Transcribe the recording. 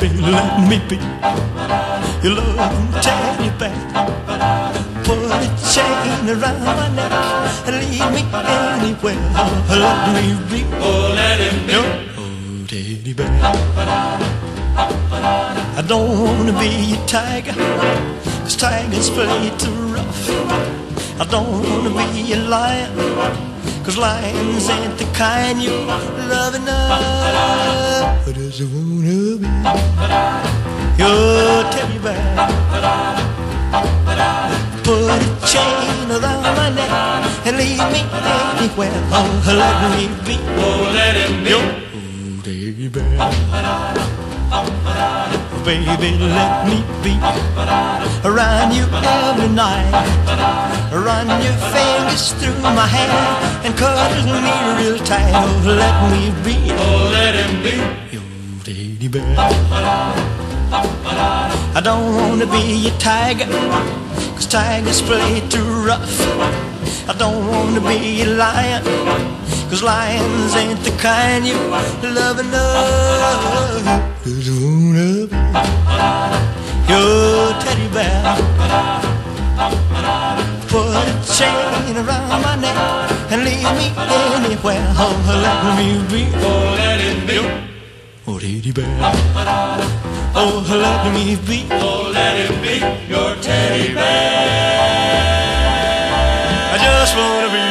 baby, let me be your loving teddy bear. Put a chain around my neck and lead me anywhere. Let me be, Oh, let him be. your oh, teddy bear. I don't wanna be a tiger, cause tigers play too rough. I don't wanna be a lion, cause lions ain't the kind you love enough. I just wanna be your teddy bear. Put a chain around my neck and lead me anywhere. Oh, let me be Oh, let him be. oh, bear. Baby, let me be around you every night. Run your fingers through my hair and cuddle me real tight. Oh, let me be Oh, let him be. your teddy bear. I don't wanna be a tiger, cause tigers play too rough. I don't wanna be a lion, cause lions ain't the kind you love enough. Just wanna be your chain around my neck and leave me anywhere. Oh, let me be. Oh, let it be. Oh, teddy bear. Oh, let me be. Oh, let it be your teddy bear. I just wanna be.